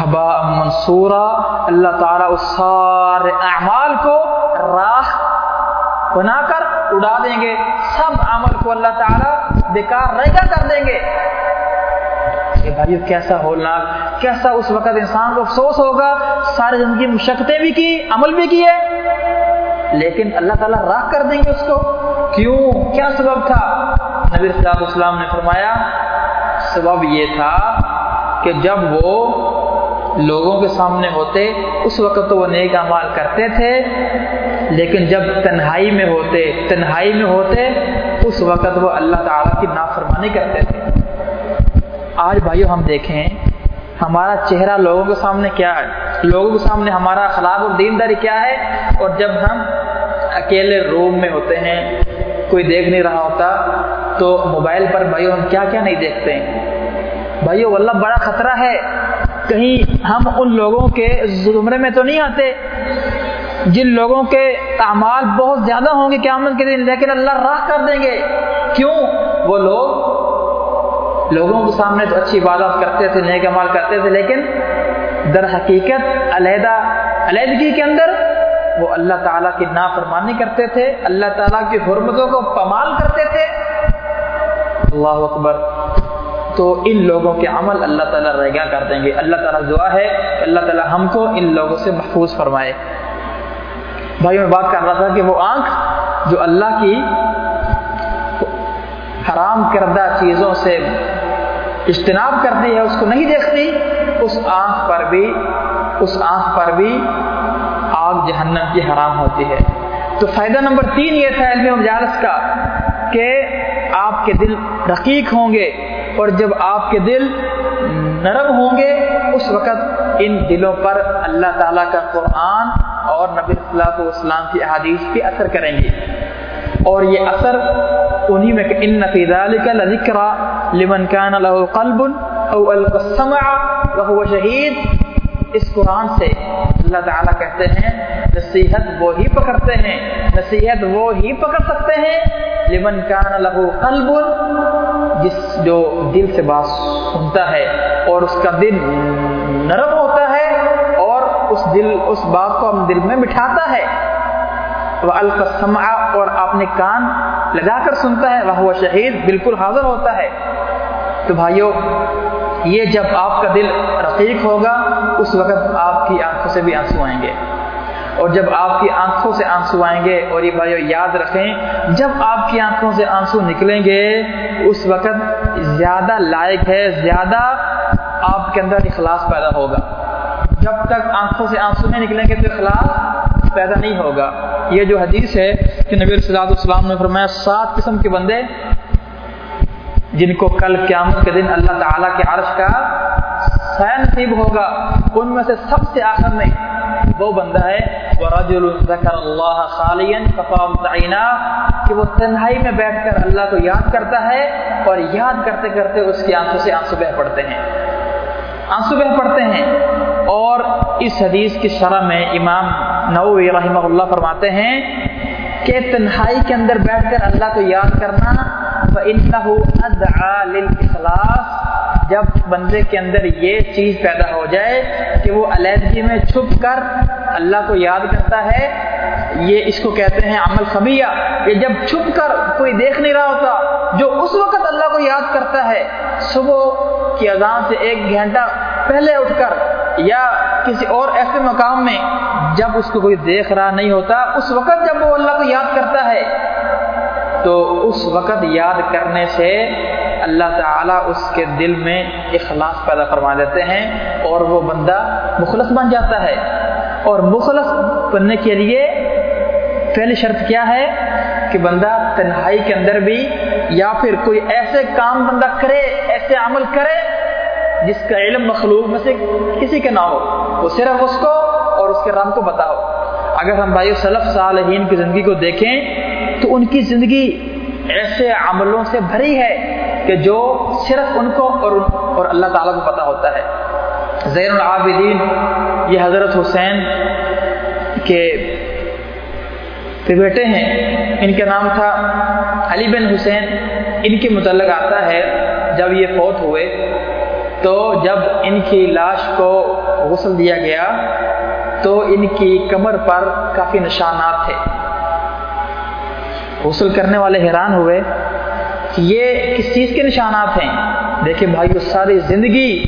A: حبا منصورہ اللہ تعالیٰ اس سارے اعمال کو راہ بنا کر اڑا دیں گے۔ سب عمل کو اللہ تعالیٰ بیکار رہا کر دیں گے۔ کہ بھائی کیسا ہولناک، کیسا اس وقت انسان کو افسوس ہوگا۔ ساری زندگی مشقتیں بھی کی، عمل بھی کیے۔ لیکن اللہ تعالیٰ راہ کر دیں گے اس کو۔ کیوں؟ کیا سبب تھا؟ نبی صلی اللہ علیہ وسلم نے فرمایا، سبب یہ تھا کہ جب وہ لوگوں کے سامنے ہوتے، اس وقت تو وہ نیک امال کرتے تھے، لیکن جب تنہائی میں ہوتے، تنہائی میں ہوتے، اس وقت وہ اللہ تعالیٰ کی نافرمانی کرتے تھے۔ آج بھائیو ہم دیکھیں، ہمارا چہرہ لوگوں کے سامنے کیا ہے؟ لوگوں کے سامنے ہمارا اخلاق اور دینداری کیا ہے؟ اور جب ہم اکیلے روم میں ہوتے ہیں، کوئی دیکھ نہیں رہا ہوتا، تو موبائل پر بھائیو ہم کیا کیا نہیں دیکھتے ہیں؟ بھائیو اللہ بڑا خطرہ ہے۔ کہیں ہم ان لوگوں کے زمرے میں تو نہیں آتے، جن لوگوں کے اعمال بہت زیادہ ہوں گے قیامت کے دن، لیکن اللہ راہ کر دیں گے۔ کیوں؟ وہ لوگ لوگوں کے سامنے تو اچھی عبادت کرتے تھے، نیک عمال کرتے تھے، لیکن در حقیقت علیحدہ علیحدگی کے اندر وہ اللہ تعالیٰ کی نافرمانی کرتے تھے، اللہ تعالیٰ کی حرمتوں کو پمال کرتے تھے۔ اللہ اکبر۔ تو ان لوگوں کے عمل اللہ تعالیٰ رگا کر دیں گے۔ اللہ تعالیٰ دعا ہے اللہ تعالیٰ ہم کو ان لوگوں سے محفوظ فرمائے۔ بھائی، میں بات کر رہا تھا کہ وہ آنکھ جو اللہ کی حرام کردہ چیزوں سے اجتناب کرتی ہے، اس کو نہیں دیکھتی، اس آنکھ پر بھی، اس آنکھ پر بھی آگ جہنم کی حرام ہوتی ہے۔ تو فائدہ نمبر تین یہ تھا علم مجالس کا کہ آپ کے دل رقیق ہوں گے۔ اور جب آپ کے دل نرم ہوں گے، اس وقت ان دلوں پر اللہ تعالیٰ کا قرآن اور نبی صلی اللہ علیہ کی احادیث کے اثر کریں گے۔ اور یہ اثر انہی میں کہ ان فی ذلک لمن کان له قلب او القى وهو شہید۔ اس قرآن سے اللہ تعالیٰ کہتے ہیں، نصیحت وہ ہی پکڑتے ہیں۔ نصیحت وہ ہی پکڑ سکتے ہیں۔ لمن کان له قلب، جس جو دل سے بات سنتا ہے اور اس کا دل نرم ہوتا ہے اور اس دل، اس بات کو ہم دل میں بٹھاتا ہے۔ وہ القسما اور اپنے کان لگا کر سنتا ہے۔ وہ شہید، بالکل حاضر ہوتا ہے۔ تو بھائیو، یہ جب آپ کا دل رقیق ہوگا اس وقت آپ کی آنکھوں سے بھی آنسو آئیں گے۔ اور جب آپ کی آنکھوں سے آنسو آئیں گے اور یہ بھائیو یاد رکھیں، جب آپ کی آنکھوں سے آنسو نکلیں گے، اس وقت زیادہ لائق ہے، زیادہ آپ کے اندر اخلاص پیدا ہوگا۔ جب تک آنکھوں سے آنسو نہیں نکلیں گے تو اخلاص پیدا نہیں ہوگا۔ یہ جو حدیث ہے کہ نبی صلی اللہ علیہ وسلم نے فرمایا، سات قسم کے بندے جن کو کل قیامت کے دن اللہ تعالیٰ کے عرش کا سیا نصیب ہوگا، ان میں سے سب سے آخر میں وہ بندہ ہے، وَرَجُلٌ ذَكَرَ اللَّهَ خَالِيًا کہ وہ تنہائی میں بیٹھ کر اللہ کو یاد کرتا ہے اور یاد کرتے کرتے اس کی آنکھوں سے آنسو بہ پڑتے ہیں۔ آنسو بہ پڑتے ہیں۔ اور اس حدیث کی شرح میں امام نووی رحمہ اللہ فرماتے ہیں کہ تنہائی کے اندر بیٹھ کر اللہ کو یاد کرنا فَإِنَّهُ أَدْعَى لِلْإِخْلَاصِ جب بندے کے اندر یہ چیز پیدا ہو جائے کہ وہ علیحدگی میں چھپ کر اللہ کو یاد کرتا ہے، یہ اس کو کہتے ہیں عمل خبیہ، کہ جب چھپ کر کوئی دیکھ نہیں رہا ہوتا، جو اس وقت اللہ کو یاد کرتا ہے، صبح کی اذان سے ایک گھنٹہ پہلے اٹھ کر یا کسی اور ایسے مقام میں جب اس کو کوئی دیکھ رہا نہیں ہوتا، اس وقت جب وہ اللہ کو یاد کرتا ہے، تو اس وقت یاد کرنے سے اللہ تعالیٰ اس کے دل میں اخلاص پیدا فرما دیتے ہیں اور وہ بندہ مخلص بن جاتا ہے۔ اور مخلص بننے کے لیے پہلی شرط کیا ہے کہ بندہ تنہائی کے اندر بھی یا پھر کوئی ایسے کام بندہ کرے، ایسے عمل کرے جس کا علم مخلوق میں سے کسی کے نہ ہو۔ وہ صرف اس کو اور اس کے رام کو بتاؤ اگر ہم بھائی صلف صالحین کی زندگی کو دیکھیں تو ان کی زندگی ایسے عملوں سے بھری ہے کہ جو صرف ان کو اور, اور اللہ تعالیٰ کو پتہ ہوتا ہے۔ زین العابدین یہ حضرت حسین کے بیٹے ہیں۔ ان کا نام تھا علی بن حسین۔ ان کے متعلق آتا ہے جب یہ فوت ہوئے تو جب ان کی لاش کو غسل دیا گیا تو ان کی کمر پر کافی نشانات تھے۔ غسل کرنے والے حیران ہوئے۔ یہ کس چیز کے نشانات ہیں؟ دیکھیں بھائی ساری زندگی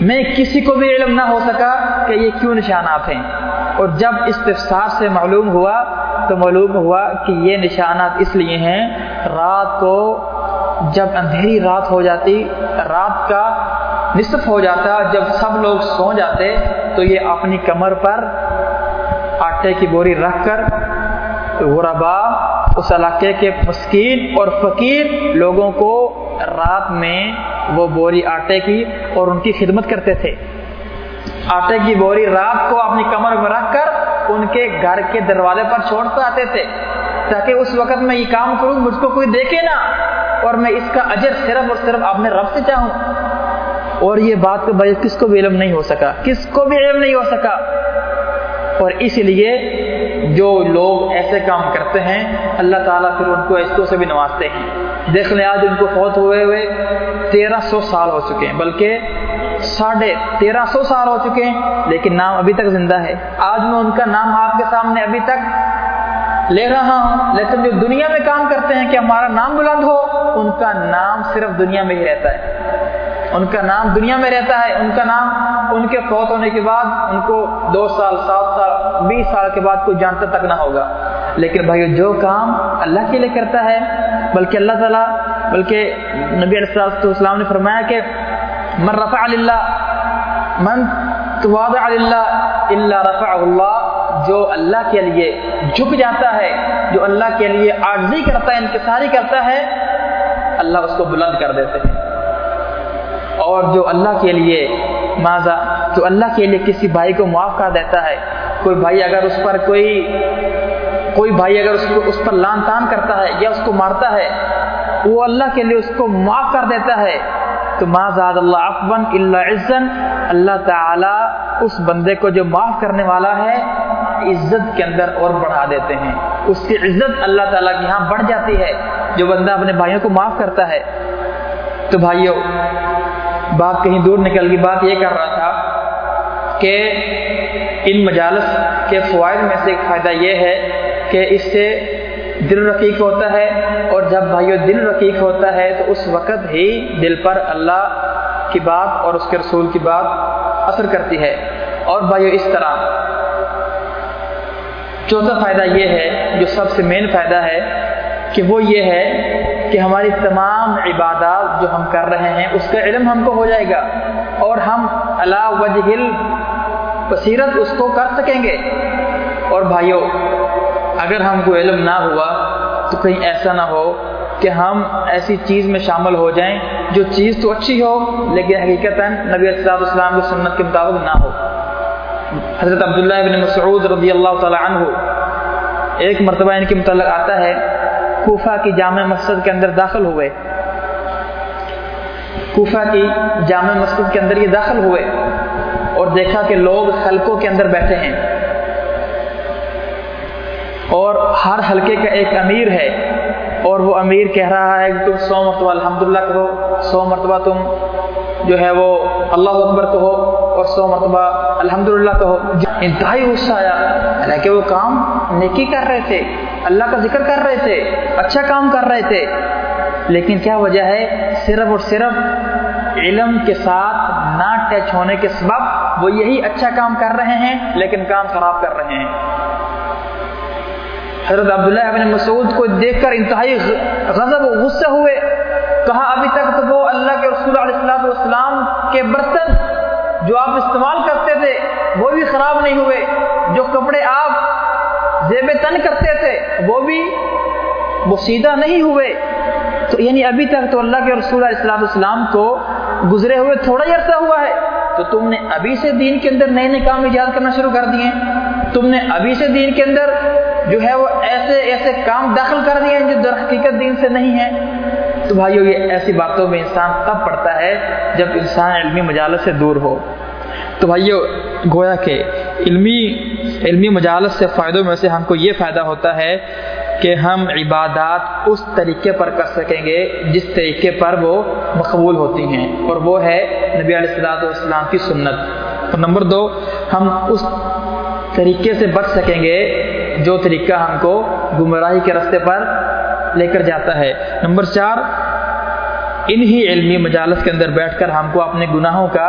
A: میں کسی کو بھی علم نہ ہو سکا کہ یہ کیوں نشانات ہیں۔ اور جب استفسار سے معلوم ہوا، تو معلوم ہوا کہ یہ نشانات اس لیے ہیں، رات کو جب اندھیری رات ہو جاتی، رات کا نصف ہو جاتا، جب سب لوگ سو جاتے، تو یہ اپنی کمر پر آٹے کی بوری رکھ کر غربا اس علاقے کے مسکین اور فقیر لوگوں کو رات میں وہ بوری آٹے کی اور ان کی خدمت کرتے تھے۔ آٹے کی بوری رات کو اپنی کمر میں رکھ کر ان کے گھر کے دروازے پر چھوڑتے آتے تھے تاکہ اس وقت میں یہ کام کروں، مجھ کو کوئی دیکھے نا اور میں اس کا اجر صرف اور صرف اپنے رب سے چاہوں۔ اور یہ بات کو بھائی کس کو بھی علم نہیں ہو سکا، کس کو بھی علم نہیں ہو سکا۔ اور اس لیے جو لوگ ایسے کام کرتے ہیں، اللہ تعالیٰ پھر ان کو عشتوں سے بھی نوازتے ہیں۔ دیکھ لیں آج ان کو فوت ہوئے ہوئے تیرہ سو سال ہو چکے ہیں، بلکہ ساڑھے تیرہ سو سال ہو چکے ہیں، لیکن نام ابھی تک زندہ ہے۔ آج میں ان کا نام آپ کے سامنے ابھی تک لے رہا ہوں۔ لیکن جو دنیا میں کام کرتے ہیں، کہ ہمارا نام بلند ہو، ان کا نام صرف دنیا میں ہی رہتا ہے۔ ان کا نام دنیا میں رہتا ہے، ان کا نام ان کے فوت ہونے کے بعد، ان کو دو سال، سات سال، بیس سال کے بعد کوئی جانتا تک نہ ہوگا۔ لیکن بھائی جو کام اللہ کے لیے کرتا ہے، بلکہ اللہ تعالیٰ، بلکہ نبی علیہ السلام نے فرمایا کہ من رفع اللہ من توادع اللہ اللہ رفع اللہ جو اللہ کے لیے جھک جاتا ہے، جو اللہ کے لیے عاجزی کرتا ہے، انکساری کرتا ہے، اللہ اس کو بلند کر دیتے ہیں۔ اور جو اللہ کے لیے ماضا جو اللہ کے لیے کسی بھائی کو معاف کر دیتا ہے، کوئی بھائی اگر اس پر کوئی کوئی بھائی اگر اس کو اس پر لان تان کرتا ہے یا اس کو مارتا ہے، وہ اللہ کے لیے اس کو معاف کر دیتا ہے۔ تو ماضاد اللہ افبن اللہ عزن اللہ تعالی اس بندے کو جو معاف کرنے والا ہے، عزت کے اندر اور بڑھا دیتے ہیں۔ اس کی عزت اللہ تعالیٰ کی یہاں بڑھ جاتی ہے۔ جو بندہ اپنے بھائیوں کو معاف کرتا ہے۔ تو بھائیوں بات کہیں دور نکل گئی، بات یہ کر رہا تھا کہ ان مجالس کے فوائد میں سے ایک فائدہ یہ ہے کہ اس سے دل رقیق ہوتا ہے اور جب بھائیو دل رقیق ہوتا ہے تو اس وقت ہی دل پر اللہ کی بات اور اس کے رسول کی بات اثر کرتی ہے۔ اور بھائیو اس طرح چوتھا فائدہ یہ ہے، جو سب سے مین فائدہ ہے، کہ وہ یہ ہے کہ ہماری تمام عبادات جو ہم کر رہے ہیں، اس کا علم ہم کو ہو جائے گا اور ہم اللہ وجہ بصیرت اس کو کر سکیں گے۔ اور بھائیوں اگر ہم کو علم نہ ہوا تو کہیں ایسا نہ ہو کہ ہم ایسی چیز میں شامل ہو جائیں جو چیز تو اچھی ہو لیکن حقیقت نبی السلام السلام کی سنت کے مطابق نہ ہو۔ حضرت عبداللہ بن مسعود رضی اللہ تعالی عنہ ایک مرتبہ ان کے متعلق آتا ہے کوفہ کی جامع مسجد کے اندر داخل ہوئے۔ کوفہ کی جامع مسجد کے اندر یہ داخل ہوئے اور دیکھا کہ لوگ حلقوں کے اندر بیٹھے ہیں۔ اور ہر حلقے کا ایک امیر ہے اور وہ امیر کہہ رہا ہے کہ تم سو مرتبہ، الحمدللہ کہو، سو مرتبہ تم جو ہے وہ اللہ اکبر کہو اور سو مرتبہ الحمدللہ کہو۔ انتہائی غصہ آیا، حالانکہ وہ کام نیکی کر رہے تھے۔ اللہ کا ذکر کر رہے تھے اچھا کام کر رہے تھے۔ لیکن کیا وجہ ہے؟ صرف اور صرف علم کے ساتھ نہ ٹچ ہونے کے سبب وہ یہی اچھا کام کر رہے ہیں، لیکن کام خراب کر رہے ہیں۔ حضرت عبداللہ ابن مسعود کو دیکھ کر انتہائی غضب و غصہ ہوئے۔ کہا، ابھی تک تو وہ اللہ کے رسول علیہ السلام والسلام کے برتن جو آپ استعمال کرتے تھے، وہ بھی خراب نہیں ہوئے۔ جو کپڑے آپ زیب تن کرتے وہ بھی بسیدہ نہیں ہوئے۔ تو یعنی ابھی تک تو اللہ کے رسول علیہ السلام والسلام کو گزرے ہوئے تھوڑا ہی عرصہ ہوا ہے۔ تو تم نے ابھی سے دین کے اندر نئے نئے کام ایجاد کرنا شروع کر دیے۔ تم نے ابھی سے دین کے اندر جو ہے وہ ایسے ایسے کام داخل کر دیے جو در حقیقت دین سے نہیں ہے تو بھائیو، یہ ایسی باتوں میں انسان تب پڑتا ہے جب انسان علمی مجالس سے دور ہو۔ تو بھائیو، گویا کہ علمی علمی مجالس سے فائدوں میں سے ہم کو یہ فائدہ ہوتا ہے کہ ہم عبادات اس طریقے پر کر سکیں گے جس طریقے پر وہ مقبول ہوتی ہیں اور وہ ہے نبی علیہ السلاۃ والسلام کی سنت۔ اور نمبر دو، ہم اس طریقے سے بچ سکیں گے جو طریقہ ہم کو گمراہی کے رستے پر لے کر جاتا ہے۔ نمبر چار، انہی علمی مجالس کے اندر بیٹھ کر ہم کو اپنے گناہوں کا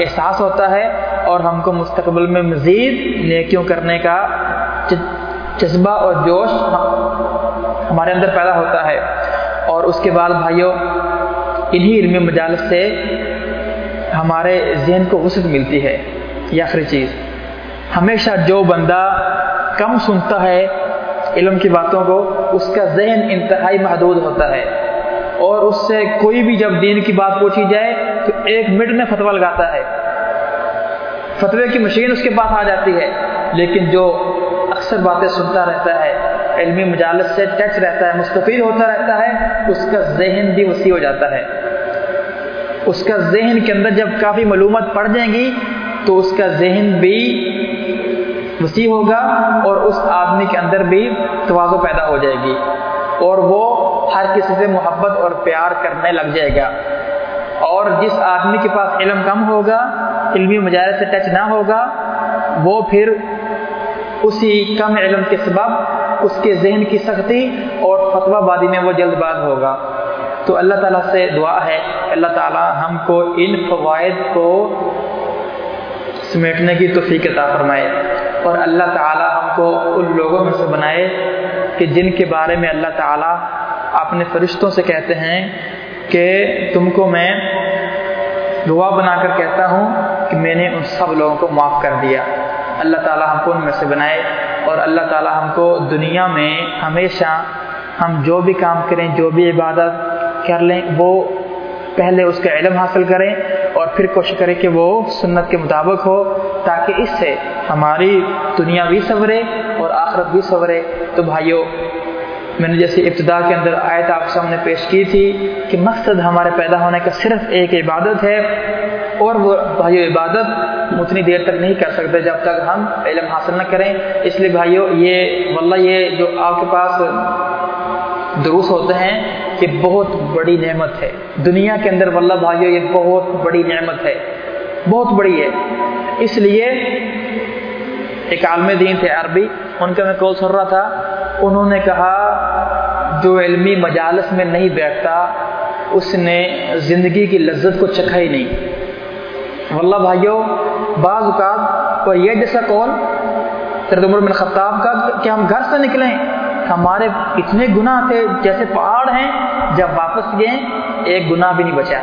A: احساس ہوتا ہے۔ اور ہم کو مستقبل میں مزید نیکیوں کرنے کا جذبہ اور جوش ہمارے اندر پیدا ہوتا ہے۔ اور اس کے بعد بھائیوں انہی علمی مجالس سے ہمارے ذہن کو وسعت ملتی ہے۔ یا آخری چیز۔ ہمیشہ جو بندہ کم سنتا ہے علم کی باتوں کو، اس کا ذہن انتہائی محدود ہوتا ہے۔ اور اس سے کوئی بھی جب دین کی بات پوچھی جائے، تو ایک منٹ میں فتویٰ لگاتا ہے۔ فتوے کی مشین اس کے پاس آ جاتی ہے، لیکن جو اکثر باتیں سنتا رہتا ہے، علمی مجالس سے ٹچ رہتا ہے، مستفید ہوتا رہتا ہے، اس کا ذہن بھی وسیع ہو جاتا ہے۔ اس کا ذہن کے اندر جب کافی معلومات پڑ جائیں گی، تو اس کا ذہن بھی وسیع ہوگا اور اس آدمی کے اندر بھی توازو پیدا ہو جائے گی اور وہ ہر کسی سے محبت اور پیار کرنے لگ جائے گا۔ اور جس آدمی کے پاس علم کم ہوگا علمی مجالس سے ٹچ نہ ہوگا، وہ پھر اسی کم علم کے سبب اس کے ذہن کی سختی اور فتویٰ بادی میں وہ جلد باز ہوگا۔ تو اللہ تعالیٰ سے دعا ہے، اللہ تعالیٰ ہم کو ان فوائد کو سمیٹنے کی توفیق عطا فرمائے اور اللہ تعالیٰ ہم کو ان لوگوں میں سے بنائے کہ جن کے بارے میں اللہ تعالیٰ اپنے فرشتوں سے کہتے ہیں کہ تم کو میں دعا بنا کر کہتا ہوں۔ کہ میں نے ان سب لوگوں کو معاف کر دیا۔ اللہ تعالیٰ ہم کو ان میں سے بنائے اور اللہ تعالیٰ ہم کو دنیا میں ہمیشہ ہم جو بھی کام کریں، جو بھی عبادت کر لیں، وہ پہلے اس کا علم حاصل کریں اور پھر کوشش کریں کہ وہ سنت کے مطابق ہو تاکہ اس سے ہماری دنیا بھی سنورے اور آخرت بھی سنورے۔ تو بھائیوں میں نے جیسے ابتدا کے اندر آیت آپ سامنے پیش کی تھی کہ مقصد ہمارے پیدا ہونے کا صرف ایک عبادت ہے اور وہ بھائیو عبادت اتنی دیر تک نہیں کر سکتے جب تک ہم علم حاصل نہ کریں۔ اس لیے بھائیو یہ واللہ یہ جو آپ کے پاس دروس ہوتے ہیں، یہ بہت بڑی نعمت ہے۔ دنیا کے اندر واللہ بھائیو یہ بہت بڑی نعمت ہے۔ بہت بڑی ہے۔ اس لیے ایک عالم دین تھے عربی، ان کا میں کال سن رہا تھا، انہوں نے کہا، جو علمی مجالس میں نہیں بیٹھتا، اس نے زندگی کی لذت کو چکھا ہی نہیں۔ واللہ بھائیوں بعض اوقات اور یہ جیسا کون عمر بن خطاب کا کہ ہم گھر سے نکلیں۔ ہمارے اتنے گناہ تھے، جیسے پہاڑ ہیں، جب واپس گئے، ایک گناہ بھی نہیں بچا۔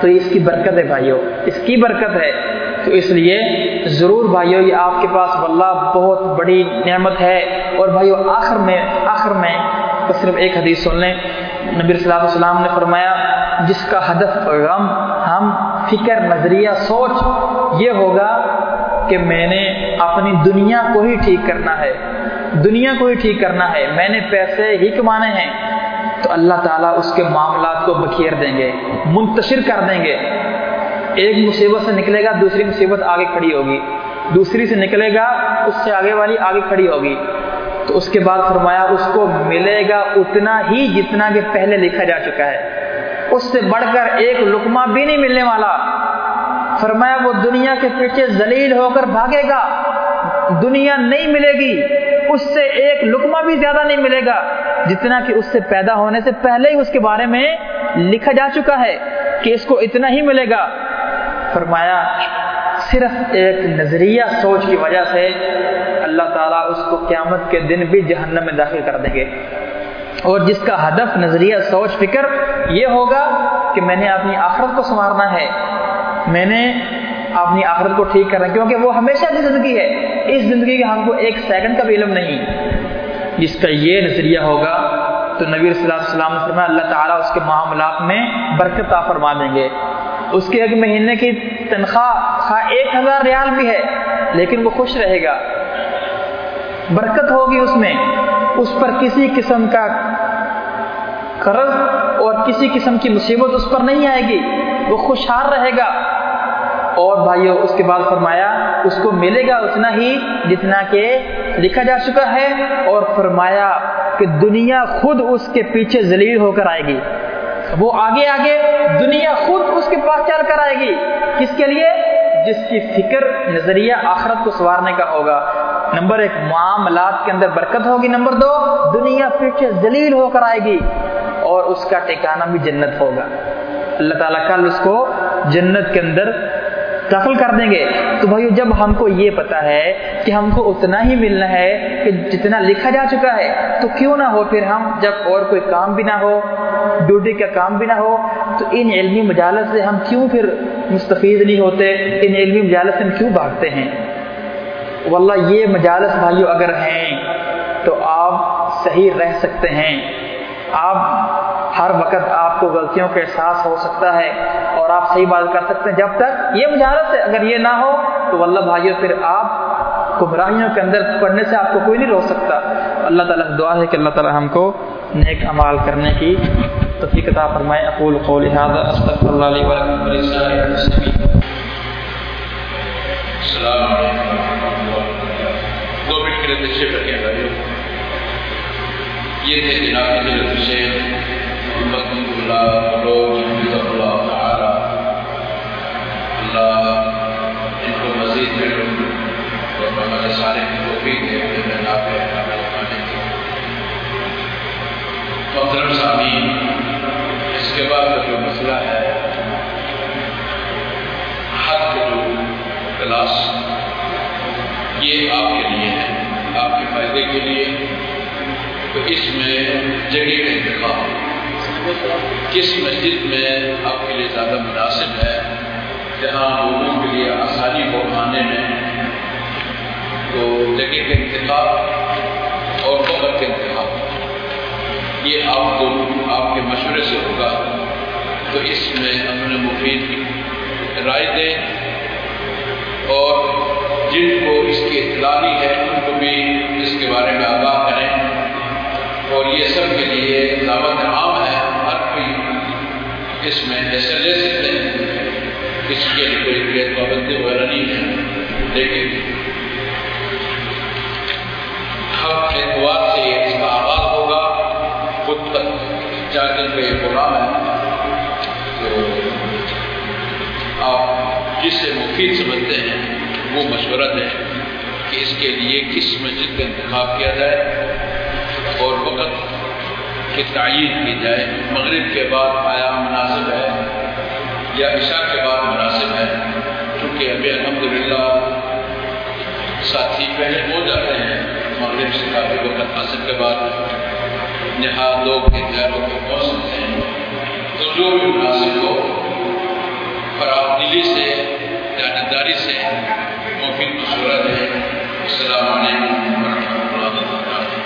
A: تو اس کی برکت ہے بھائیوں اس کی برکت ہے۔ تو اس لیے ضرور بھائیوں یہ آپ کے پاس واللہ بہت بڑی نعمت ہے۔ اور بھائیوں آخر میں آخر میں تو صرف ایک حدیث سن لیں۔ نبی صلی اللہ علیہ وسلم نے فرمایا، جس کا ہدف غم، ہم فکر، نظریہ، سوچ یہ ہوگا کہ میں نے اپنی دنیا کو ہی ٹھیک کرنا ہے۔ دنیا کو ہی ٹھیک کرنا ہے۔ میں نے پیسے ہی کمانے ہیں۔ تو اللہ تعالیٰ اس کے معاملات کو بکھیر دیں گے، منتشر کر دیں گے۔ ایک مصیبت سے نکلے گا، دوسری مصیبت آگے کھڑی ہوگی۔ دوسری سے نکلے گا، اس سے آگے والی آگے کھڑی ہوگی۔ تو اس کے بعد فرمایا، اس کو ملے گا اتنا ہی جتنا کہ پہلے لکھا جا چکا ہے۔ اس سے بڑھ کر ایک لکما بھی نہیں ملنے والا۔ فرمایا، وہ دنیا کے پیچھے ذلیل ہو کر بھاگے گا۔ دنیا نہیں ملے گی، اس سے ایک لکما بھی زیادہ نہیں ملے گا، جتنا کہ اس سے پیدا ہونے سے پہلے ہی اس کے بارے میں لکھا جا چکا ہے کہ اس کو اتنا ہی ملے گا۔ فرمایا، صرف ایک نظریہ سوچ کی وجہ سے اللہ تعالیٰ اس کو قیامت کے دن بھی جہنم میں داخل کر دیں گے۔ اور جس کا ہدف، نظریہ، سوچ، فکر یہ ہوگا کہ میں نے اپنی آخرت کو سنوارنا ہے۔ میں نے اپنی آخرت کو ٹھیک کرنا کیونکہ وہ ہمیشہ کی زندگی ہے۔ اس زندگی کے ہم کو ایک سیکنڈ کا بھی علم نہیں۔ جس کا یہ نظریہ ہوگا تو نبی صلی اللہ علیہ وسلم فرمایا، اللہ تعالیٰ اس کے معاملات میں برکت فرما دیں گے۔ اس کے ایک مہینے کی تنخواہ ایک ہزار ریال بھی ہے، لیکن وہ خوش رہے گا۔ برکت ہوگی اس میں۔ اس پر کسی قسم کا قرض اور کسی قسم کی مصیبت اس پر نہیں آئے گی، وہ خوشحال رہے گا۔ اور بھائیو، اس کے بعد فرمایا، اس کو ملے گا اتنا ہی جتنا کہ لکھا جا چکا ہے۔ اور فرمایا کہ دنیا خود اس کے پیچھے ذلیل ہو کر آئے گی۔ وہ آگے آگے دنیا خود اس کے پاس چل کر آئے گی۔ کس کے لیے؟ جس کی فکر، نظریہ آخرت کو سوارنے کا ہوگا۔ نمبر ایک، معاملات کے اندر برکت ہوگی، نمبر دو، دنیا پیچھے ذلیل ہو کر آئے گی اور اس کا ٹھکانا بھی جنت ہوگا۔ اللہ تعالیٰ کل اس کو جنت کے اندر داخل کر دیں گے۔ تو بھائی جب ہم کو یہ پتا ہے کہ ہم کو اتنا ہی ملنا ہے کہ جتنا لکھا جا چکا ہے، تو کیوں نہ ہو پھر ہم جب اور کوئی کام بھی نہ ہو، ڈیوٹی کا کام بھی نہ ہو، تو ان علمی مجالس سے ہم کیوں پھر مستفید نہیں ہوتے، ان علمی مجالس سے ہم کیوں بھاگتے ہیں؟ واللہ یہ مجالس بھائیو اگر ہیں تو آپ صحیح رہ سکتے ہیں۔ آپ ہر وقت آپ کو غلطیوں کا احساس ہو سکتا ہے اور آپ صحیح بات کر سکتے ہیں۔ جب تک یہ مجالس ہے، اگر یہ نہ ہو تو واللہ بھائیو پھر آپ گمراہیوں کے اندر پڑھنے سے آپ کو کوئی نہیں روک سکتا۔ اللہ تعالیٰ دعا ہے کہ اللہ تعالیٰ ہم کو نیک عمال کرنے کی توفیق عطا فرمائے، اقول قول هذا، استغفر الله لي ولكم ولسائر المسلمين
B: السلام علیکم ورحمۃ اللہ دو منٹ کے لیے تشریف رکھیں بھائیو یہ تھے جناب حضرت شیخ محمد اللہ بلوچ حفظ اللہ تعالی۔ اللہ ان کو مزید علم اور ہمارے سارے کی توفیق دے جو نافع عمل کرنے کی۔ محترم سامعین اس کے بعد کا جو مسئلہ ہے حد جو کلاس یہ آپ کے لیے ہے، آپ کے فائدے کے لیے۔ تو اس میں جگہ کا انتخاب کس مسجد میں آپ کے لیے زیادہ مناسب ہے؟ جہاں لوگوں کے لیے آسانی ہو آنے میں تو جگہ کا انتخاب مشورے سے ہوگا۔ تو اس میں اپنے مفید رائے دیں۔ اور جن کو اس کی اطلاع نہیں ہے، ان کو بھی اس کے بارے میں آگاہ کریں۔ اور یہ سب کے لیے دعوت عام ہے، ہر کوئی اس میں حصہ لے سکتے ہیں۔ کسی کے لیے کوئی قید پابندی وغیرہ نہیں ہے۔ لیکن ہر اعتبار سے اس چار دن کا یہ پروگرام ہے تو آپ جسے مفید سمجھتے ہیں، وہ مشورہ دیں کہ اس کے لیے کس مسجد کا انتخاب کیا جائے اور وقت کی تعین کی جائے۔ مغرب کے بعد آیا مناسب ہے یا عشاء کے بعد مناسب ہے؟ کیونکہ ابھی الحمدللہ ساتھی پہلے ہو جاتے ہیں، مغرب سے کافی وقت حاصل کے بعد۔ یہاں لوگ کے گھروں پہ پہنچ سکتے ہیں تو جو بھی مناسب ہو خراب دلی سے جانتداری سے مفید مشورہ ہے۔ السلام علیکم ورحمۃ اللہ وبرکاتہ۔